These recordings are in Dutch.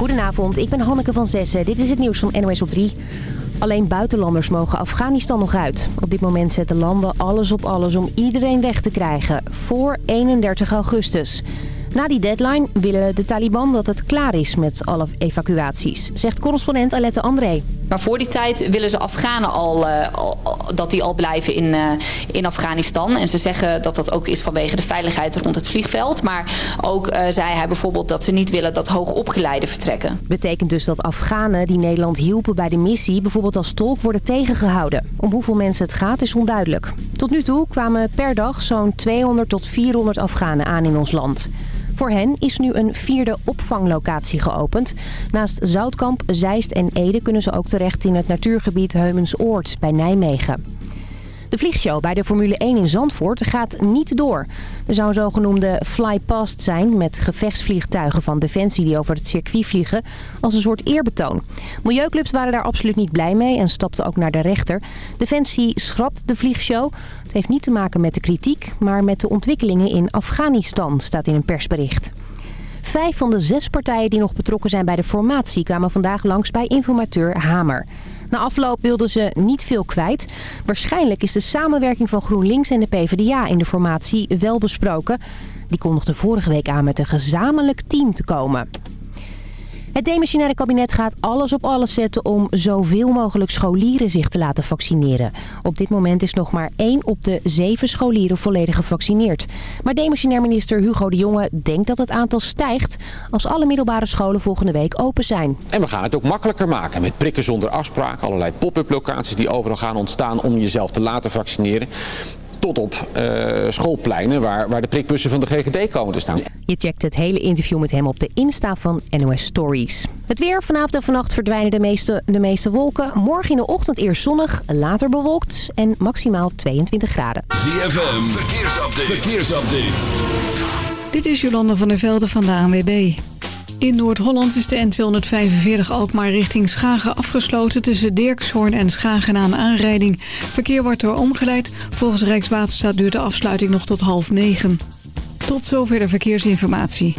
Goedenavond, ik ben Hanneke van Zessen. Dit is het nieuws van NOS op 3. Alleen buitenlanders mogen Afghanistan nog uit. Op dit moment zetten landen alles op alles om iedereen weg te krijgen. Voor 31 augustus. Na die deadline willen de Taliban dat het klaar is met alle evacuaties, zegt correspondent Alette André. Maar voor die tijd willen ze Afghanen al, al dat die al blijven in, uh, in Afghanistan. En ze zeggen dat dat ook is vanwege de veiligheid rond het vliegveld. Maar ook uh, zei hij bijvoorbeeld dat ze niet willen dat hoogopgeleiden vertrekken. Betekent dus dat Afghanen die Nederland hielpen bij de missie bijvoorbeeld als tolk worden tegengehouden. Om hoeveel mensen het gaat is onduidelijk. Tot nu toe kwamen per dag zo'n 200 tot 400 Afghanen aan in ons land. Voor hen is nu een vierde opvanglocatie geopend. Naast Zoutkamp, Zeist en Ede kunnen ze ook terecht in het natuurgebied Heumensoord bij Nijmegen. De vliegshow bij de Formule 1 in Zandvoort gaat niet door. Er zou een zogenoemde flypast zijn met gevechtsvliegtuigen van Defensie die over het circuit vliegen als een soort eerbetoon. Milieuclubs waren daar absoluut niet blij mee en stapten ook naar de rechter. Defensie schrapt de vliegshow. Het heeft niet te maken met de kritiek, maar met de ontwikkelingen in Afghanistan, staat in een persbericht. Vijf van de zes partijen die nog betrokken zijn bij de formatie kwamen vandaag langs bij informateur Hamer. Na afloop wilden ze niet veel kwijt. Waarschijnlijk is de samenwerking van GroenLinks en de PvdA in de formatie wel besproken. Die kondigde vorige week aan met een gezamenlijk team te komen. Het demissionaire kabinet gaat alles op alles zetten om zoveel mogelijk scholieren zich te laten vaccineren. Op dit moment is nog maar één op de zeven scholieren volledig gevaccineerd. Maar demissionair minister Hugo de Jonge denkt dat het aantal stijgt als alle middelbare scholen volgende week open zijn. En we gaan het ook makkelijker maken met prikken zonder afspraak. Allerlei pop-up locaties die overal gaan ontstaan om jezelf te laten vaccineren tot op uh, schoolpleinen waar, waar de prikbussen van de GGD komen te staan. Je checkt het hele interview met hem op de Insta van NOS Stories. Het weer. Vanavond en vannacht verdwijnen de meeste, de meeste wolken. Morgen in de ochtend eerst zonnig, later bewolkt en maximaal 22 graden. ZFM. Verkeersupdate. Verkeersupdate. Dit is Jolanda van der Velde van de ANWB. In Noord-Holland is de N245 Alkmaar richting Schagen afgesloten... tussen Dirkshoorn en Schagen aan aanrijding. Verkeer wordt door omgeleid. Volgens Rijkswaterstaat duurt de afsluiting nog tot half negen. Tot zover de verkeersinformatie.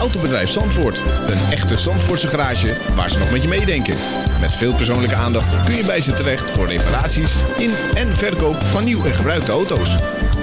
Autobedrijf Zandvoort. Een echte Zandvoortse garage waar ze nog met je meedenken. Met veel persoonlijke aandacht kun je bij ze terecht... voor reparaties in en verkoop van nieuw en gebruikte auto's.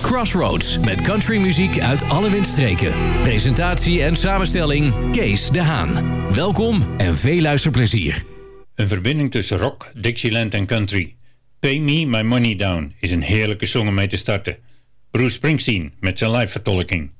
Crossroads met countrymuziek uit alle windstreken. Presentatie en samenstelling Kees de Haan. Welkom en veel luisterplezier. Een verbinding tussen rock, Dixieland en country. Pay Me My Money Down is een heerlijke song om mee te starten. Bruce Springsteen met zijn live vertolking.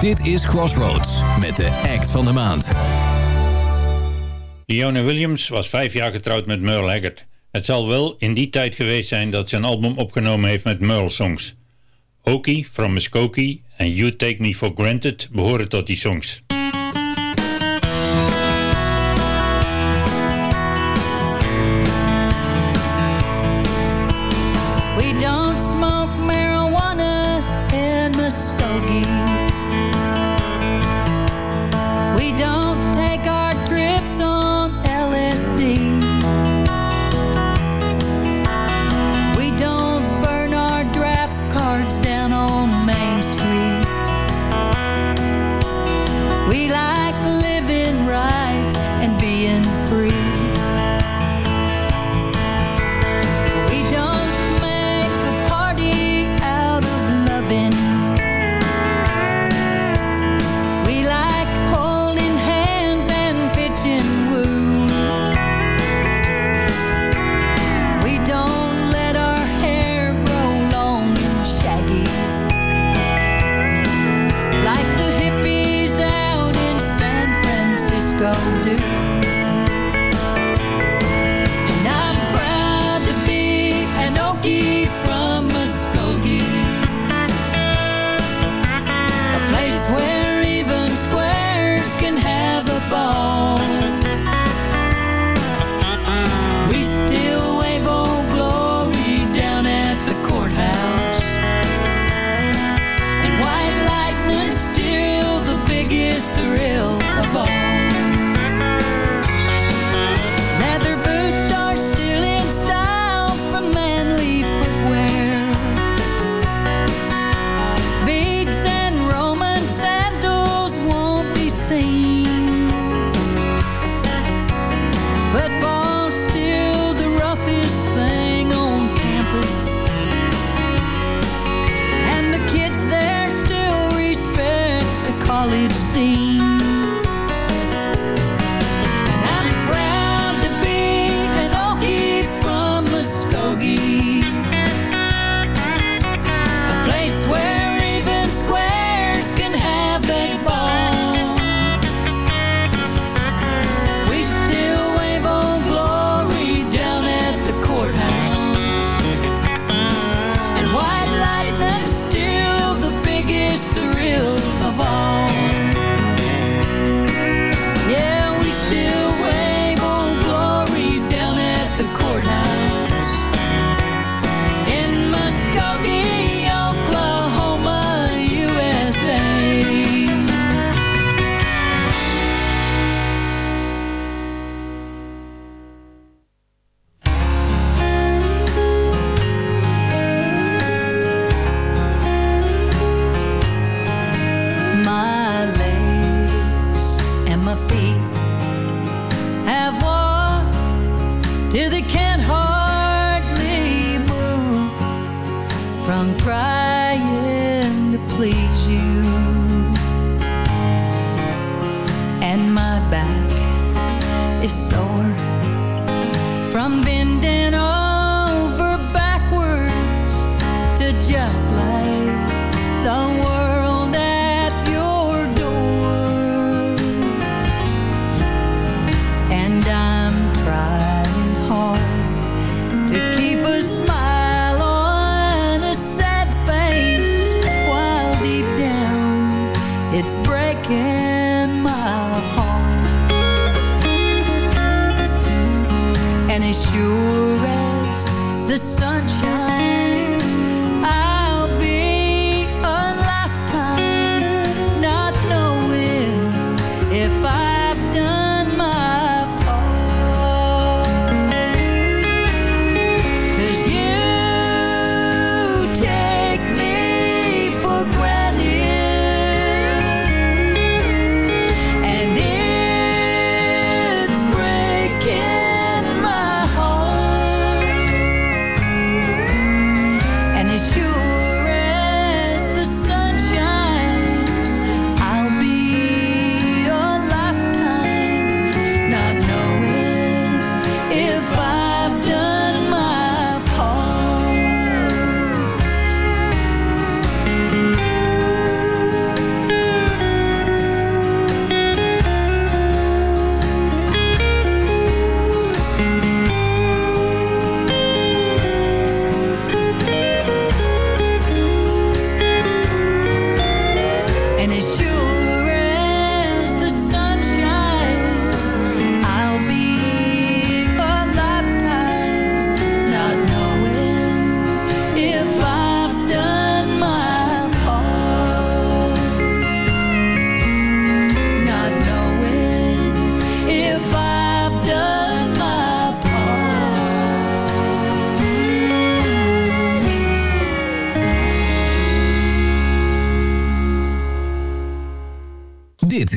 Dit is Crossroads met de act van de maand. Leona Williams was vijf jaar getrouwd met Merle Haggard. Het zal wel in die tijd geweest zijn dat ze een album opgenomen heeft met Merle-songs. Okie, From Muskokie en You Take Me For Granted behoren tot die songs.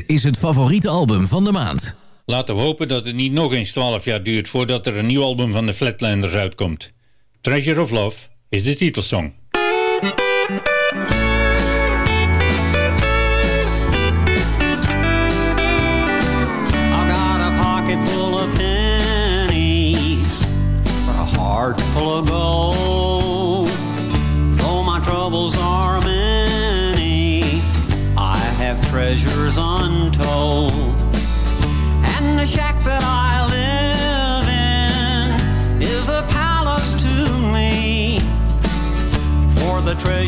Is het favoriete album van de maand. Laten we hopen dat het niet nog eens 12 jaar duurt voordat er een nieuw album van de Flatlanders uitkomt. Treasure of Love is de titelsong.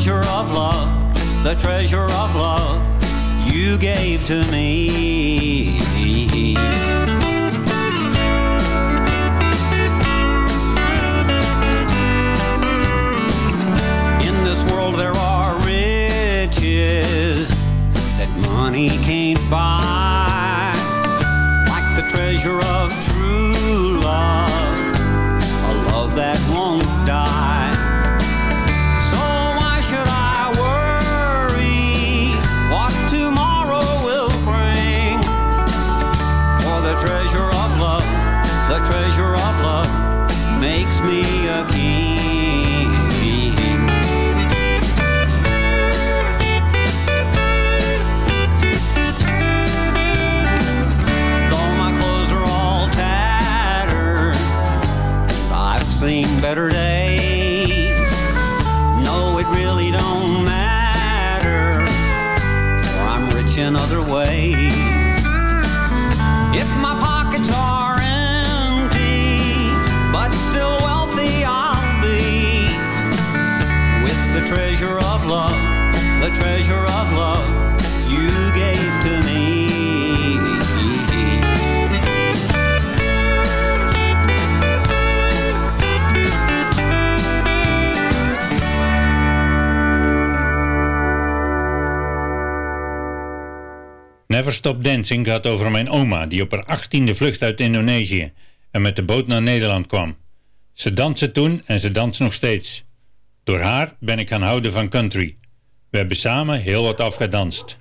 treasure of love, the treasure of love you gave to me. In this world there are riches that money can't buy, like the treasure of better days. No, it really don't matter, for I'm rich in other ways. If my pockets are empty, but still wealthy I'll be, with the treasure of love, the treasure of love Never Dancing gaat over mijn oma die op haar achttiende vlucht uit Indonesië en met de boot naar Nederland kwam. Ze danste toen en ze danst nog steeds. Door haar ben ik gaan houden van country. We hebben samen heel wat afgedanst.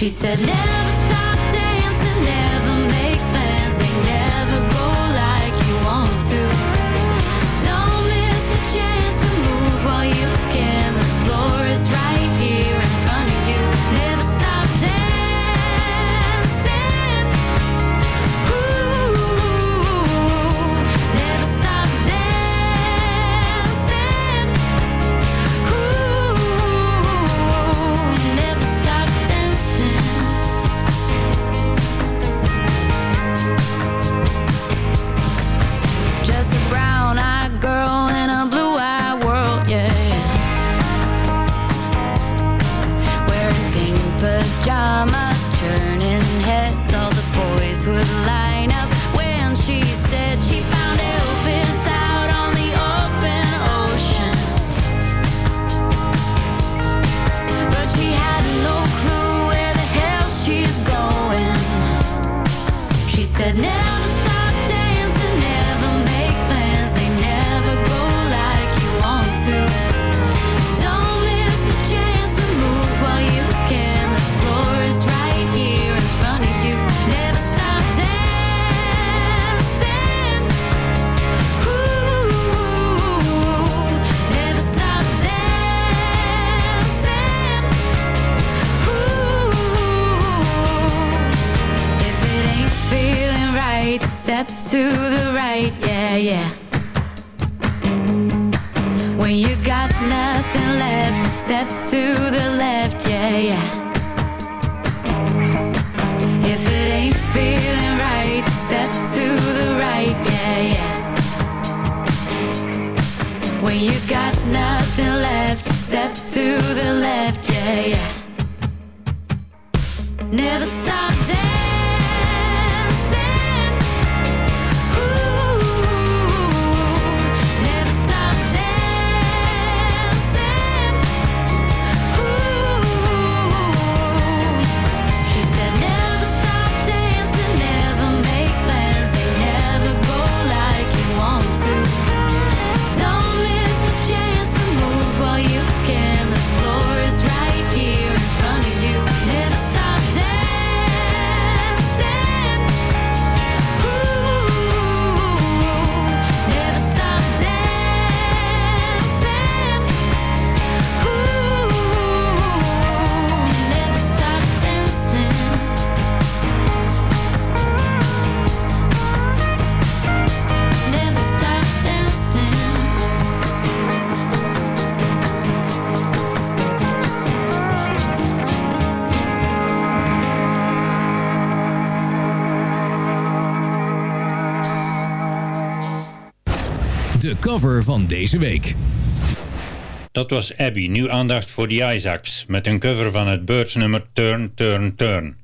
She said, never. cover van deze week. Dat was Abby. Nu aandacht voor de Isaacs met een cover van het Birds nummer Turn, Turn, Turn.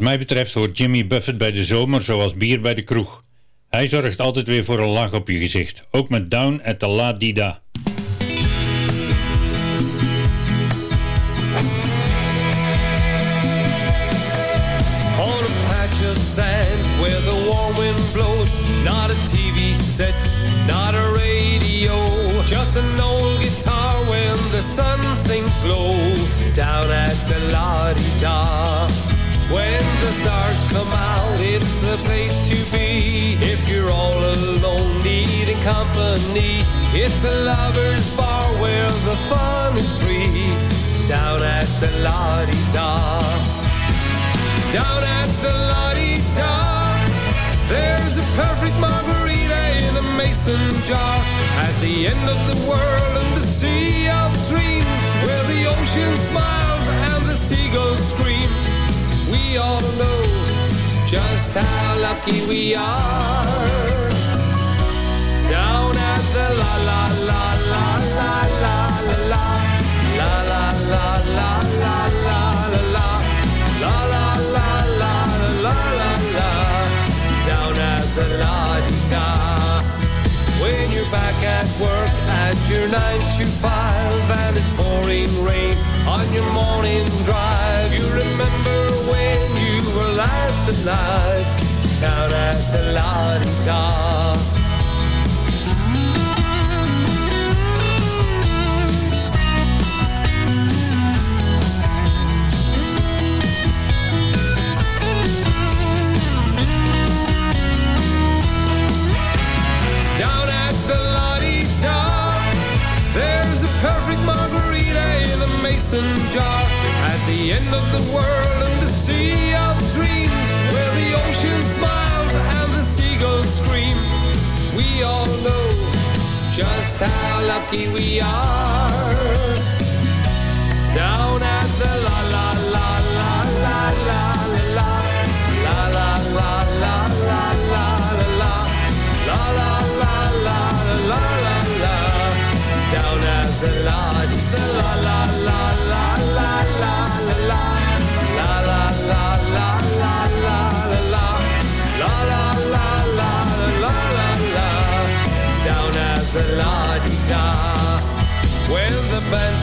Wat mij betreft hoort Jimmy Buffett bij de zomer zoals bier bij de kroeg. Hij zorgt altijd weer voor een lach op je gezicht, ook met Down at the La Dida. Where the warm wind blows. Not a TV set, not a radio. Just an old guitar when the sun sinks low. Down at the La Dida. The place to be. If you're all alone, needing company, it's the lover's bar where the fun is free. Down at the la-di-da. Down at the la-di-da There's a perfect margarita in a mason jar At the end of the world and the sea of dreams Where the ocean smiles and the seagulls scream We all know just how lucky we are Down at the la la la la la la la la La la la la la la la la La la la la la la la Down at the la-di-da When you're back at work at your nine to five And it's pouring rain on your morning last Down at the perfect margarita in a mason jar. At the end of the world and the sea ocean smiles and the seagulls scream We all know just how lucky we are Down at the la la la la la la la la La la la la la la la la La la la la la la la la Down at the la the la la la la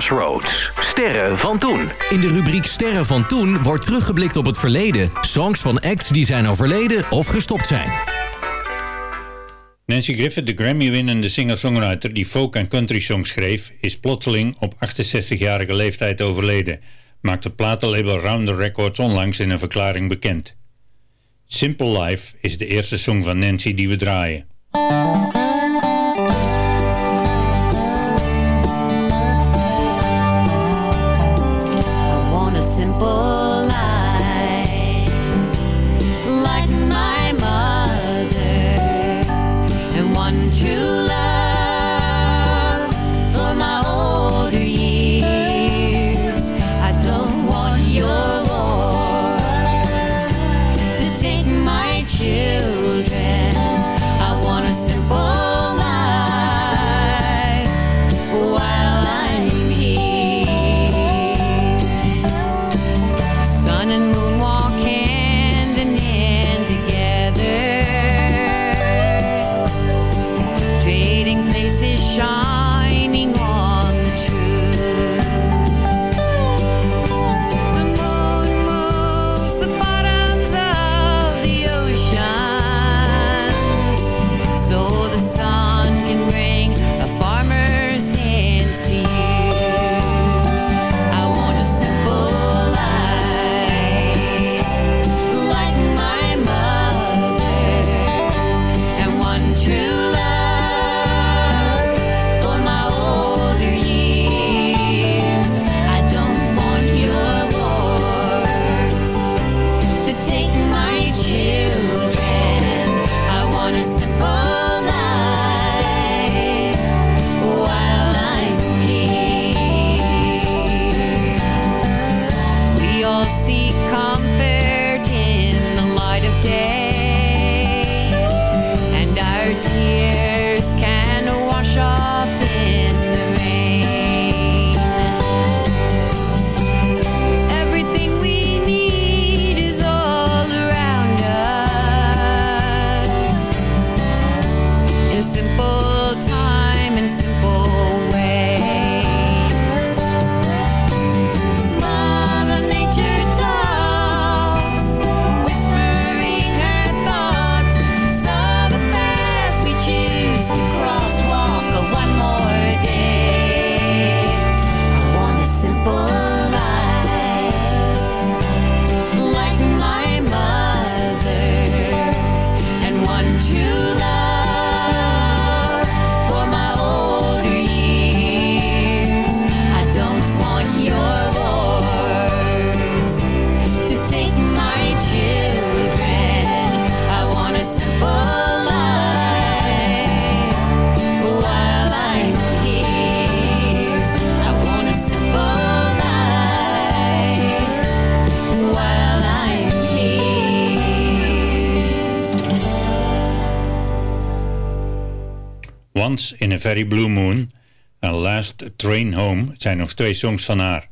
Crossroads. Sterren van toen. In de rubriek Sterren van toen wordt teruggeblikt op het verleden. Songs van acts die zijn overleden of gestopt zijn. Nancy Griffith, de Grammy-winnende singer-songwriter die folk- en country-songs schreef, is plotseling op 68-jarige leeftijd overleden, maakt het platenlabel Rounder Records onlangs in een verklaring bekend. Simple Life is de eerste song van Nancy die we draaien. Ferry Blue Moon en Last Train Home zijn nog twee songs van haar.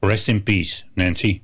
Rest in peace, Nancy.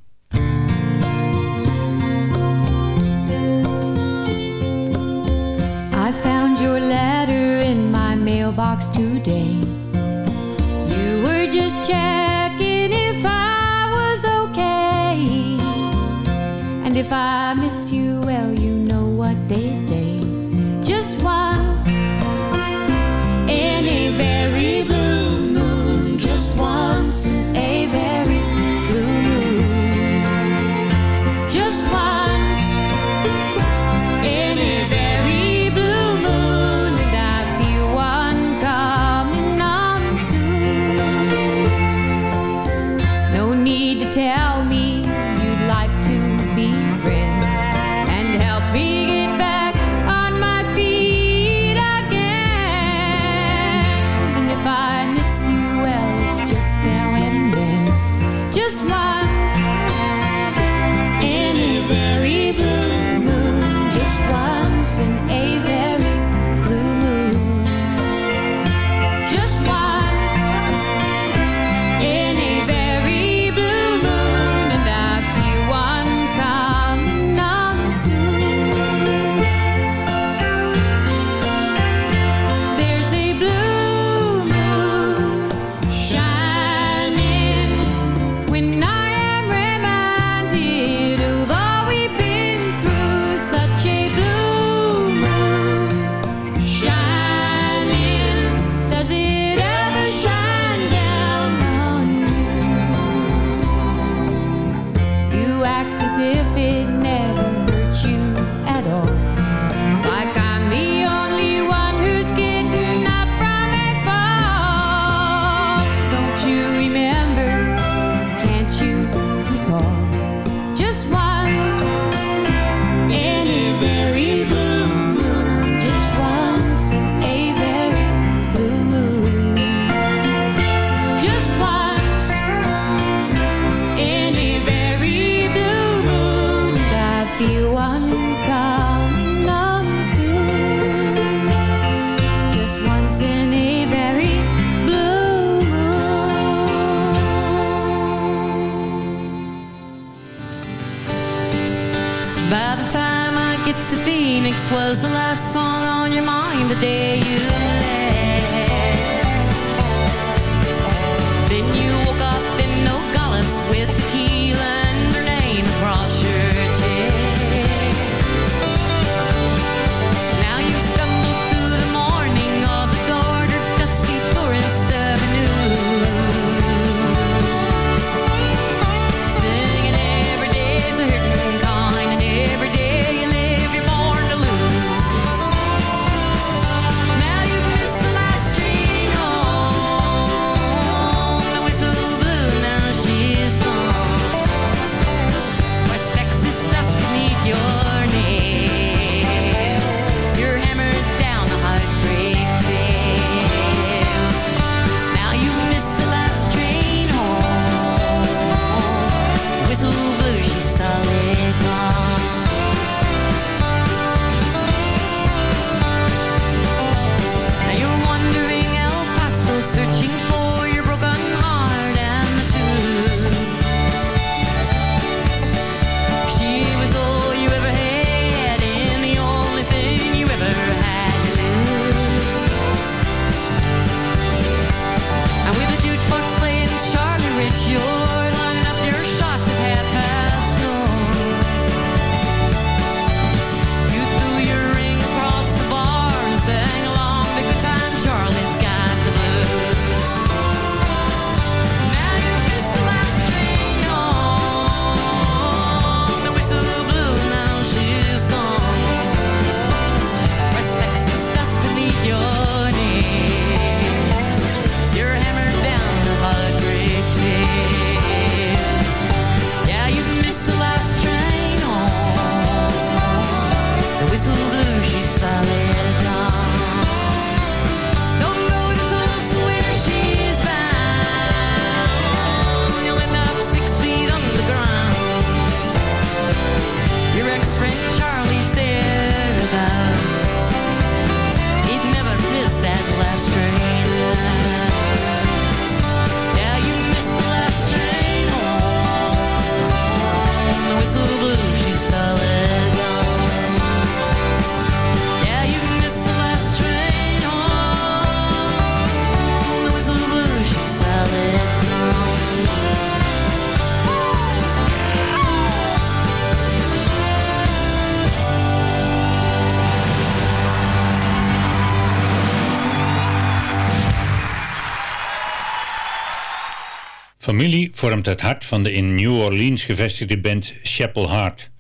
familie vormt het hart van de in New Orleans gevestigde band Chapel Heart.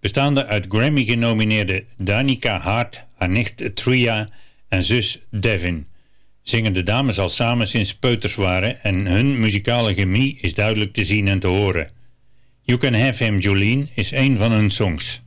Bestaande uit Grammy-genomineerde Danica Hart, haar nicht Tria en zus Devin. Zingen de dames al samen sinds peuters waren en hun muzikale chemie is duidelijk te zien en te horen. You Can Have Him Jolene is een van hun songs.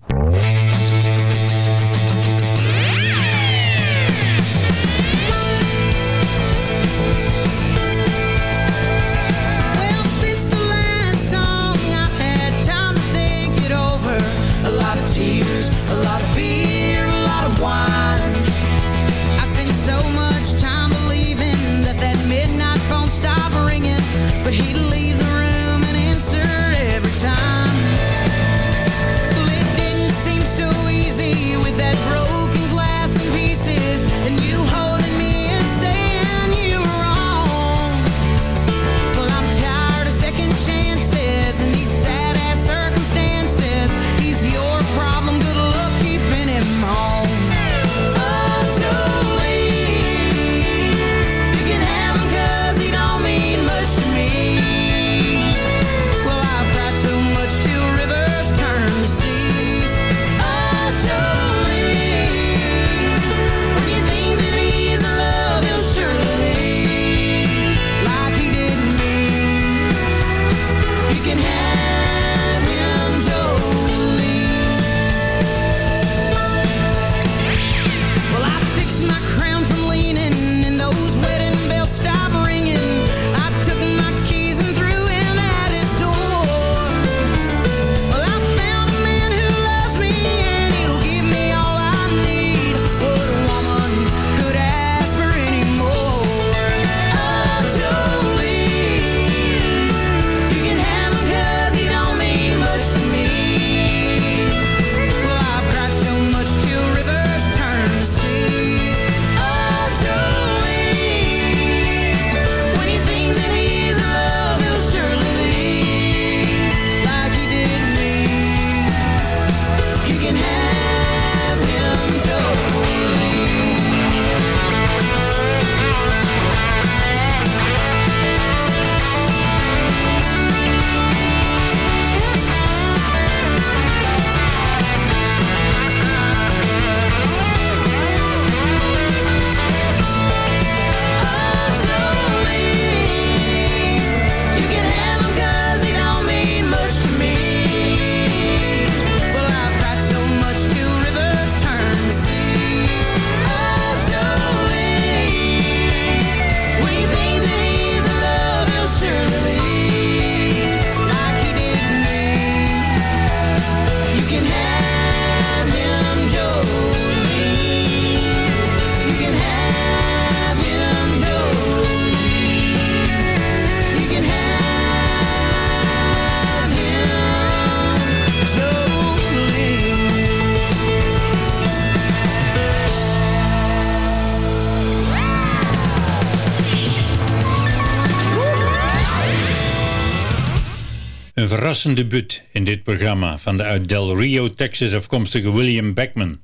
verrassend debuut in dit programma van de uit Del Rio, Texas afkomstige William Beckman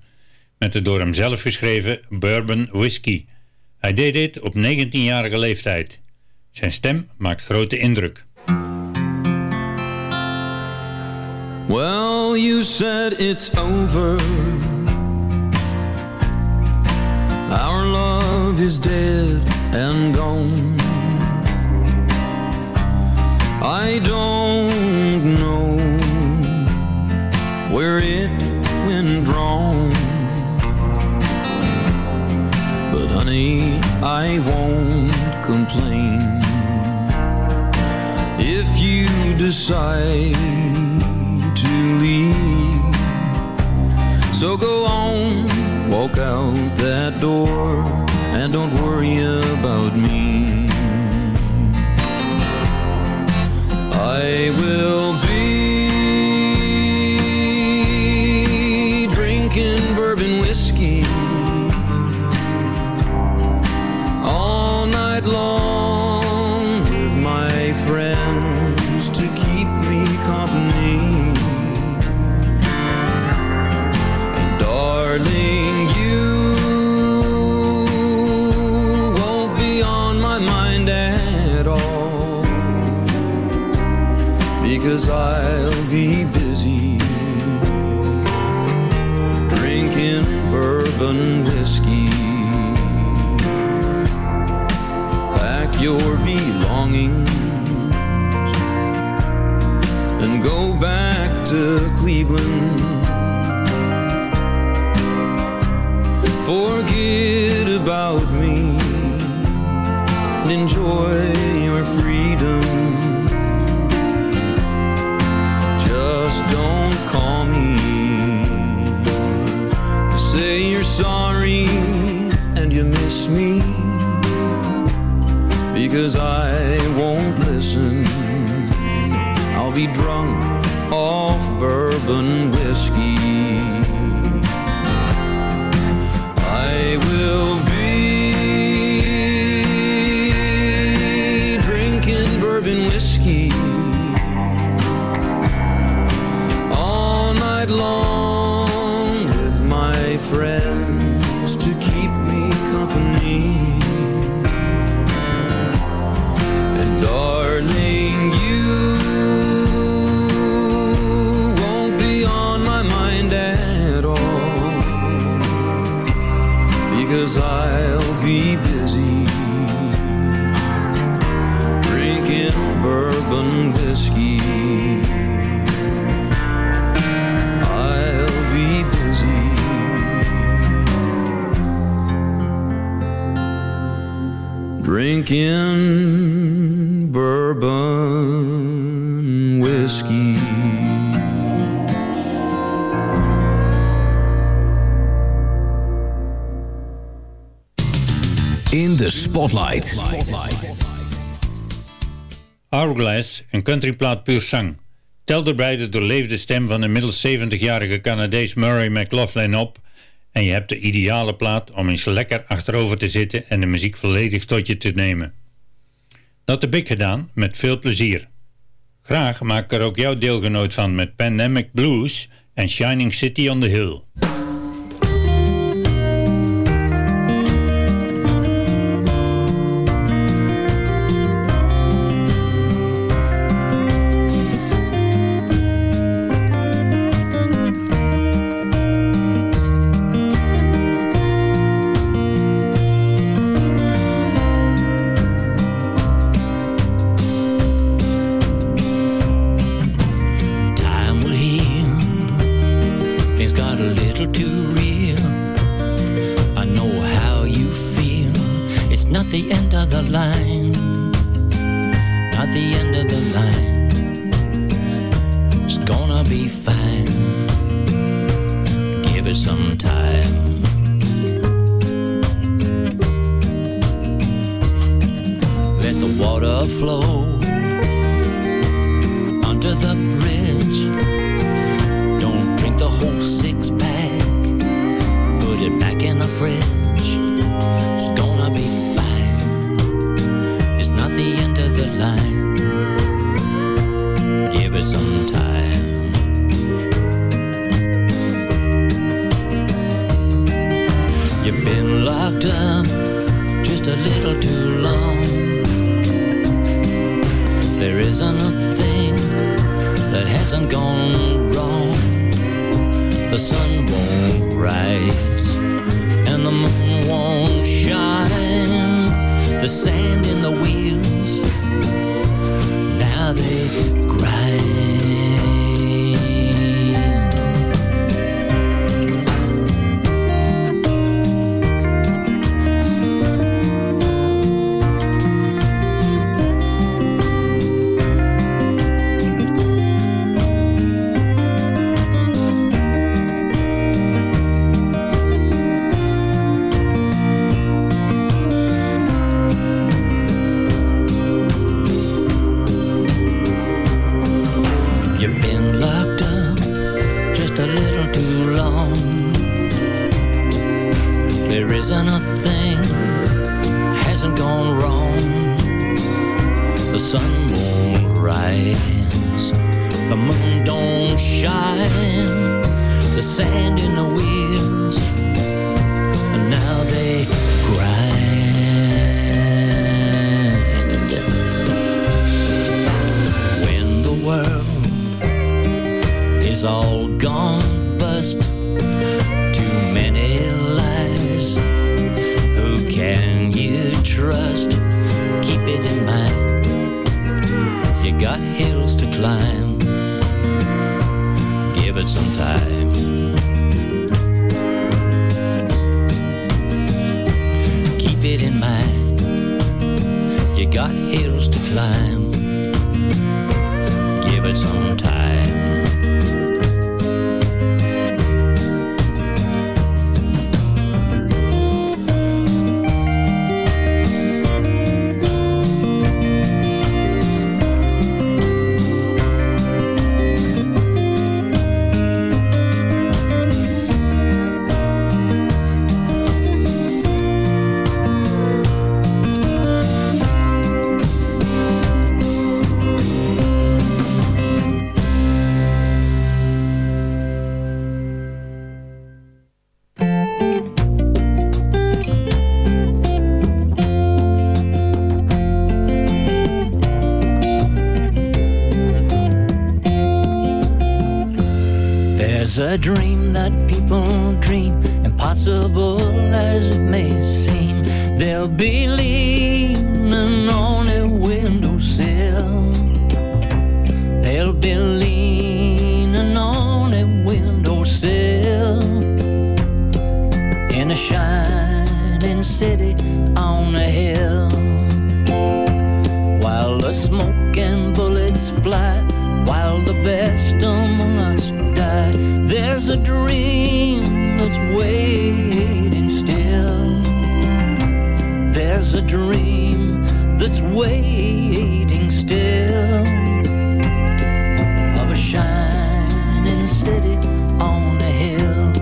met de door hem zelf geschreven Bourbon Whiskey. Hij deed dit op 19-jarige leeftijd. Zijn stem maakt grote indruk. Well, you said it's over Our love is dead and gone I don't I won't complain. If you decide to leave So go on, walk out that door And don't worry about me. doing. Forget about me and enjoy your freedom. Just don't call me to say you're sorry and you miss me because I won't listen. I'll be drunk bourbon whiskey. Een countryplaat puur zang. Tel erbij de doorleefde stem van inmiddels 70-jarige Canadees Murray McLaughlin op... en je hebt de ideale plaat om eens lekker achterover te zitten en de muziek volledig tot je te nemen. Dat heb ik gedaan, met veel plezier. Graag maak er ook jouw deelgenoot van met Pandemic Blues en Shining City on the Hill. Impossible as it may seem. They'll be leaning on a windowsill. They'll be leaning on a windowsill in a shining city on a hill. While the smoke and bullets fly, while the best among us die, there's a dream that's waiting still. There's a dream that's waiting still of a shining city on a hill.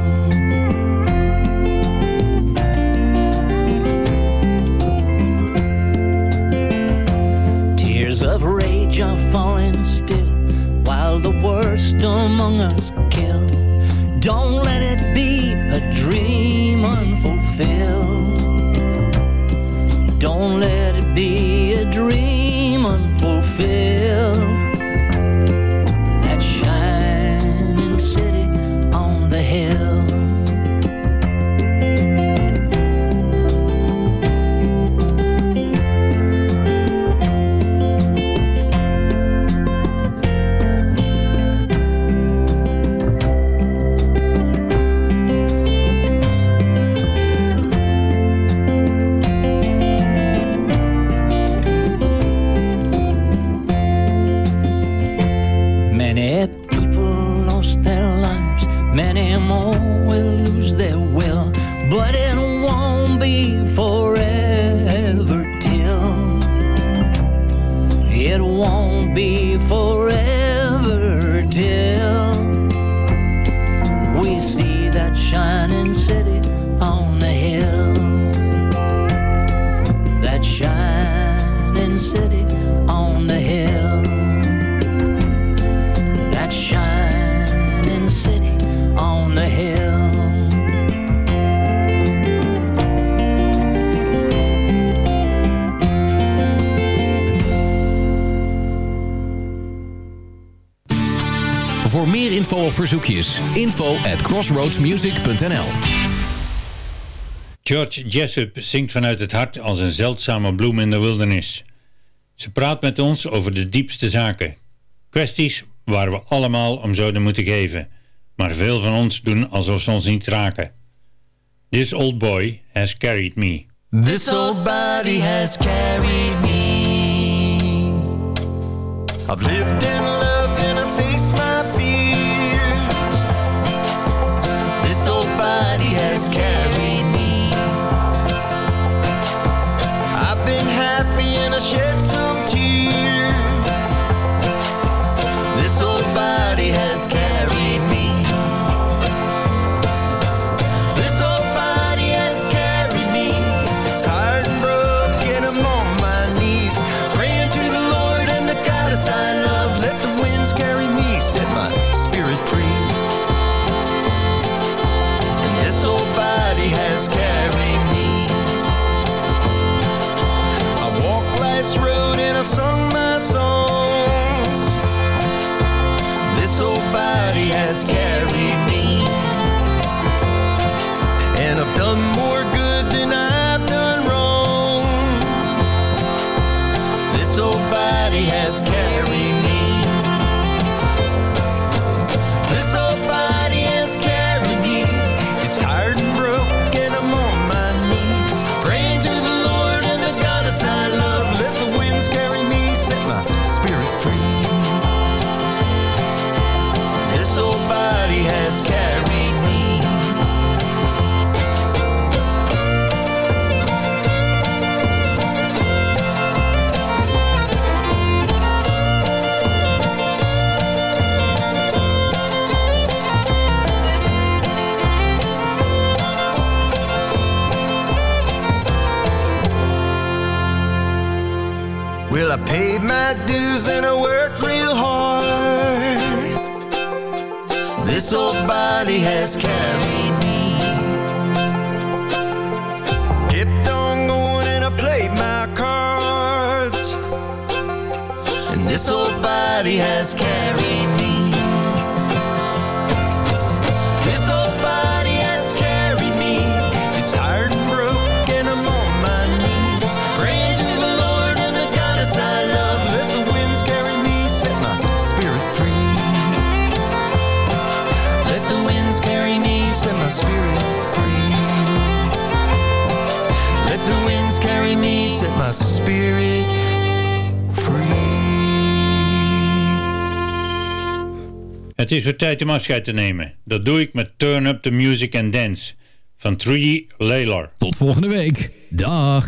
Tears of rage are falling still while the worst among us kill. Don't let it be unfulfilled. Don't let it be a dream unfulfilled. It won't be forever till we see that shining city on the hill. That shining city info of verzoekjes, info at crossroadsmusic.nl George Jessup zingt vanuit het hart als een zeldzame bloem in de wildernis. Ze praat met ons over de diepste zaken. Kwesties waar we allemaal om zouden moeten geven. Maar veel van ons doen alsof ze ons niet raken. This old boy has carried me. This old body has carried me. I've lived and Has carried me. Kept on going and I played my cards. And this old body has carried Het is weer tijd om afscheid te nemen. Dat doe ik met Turn Up the Music and Dance van Trudy Laylar. Tot volgende week. Dag.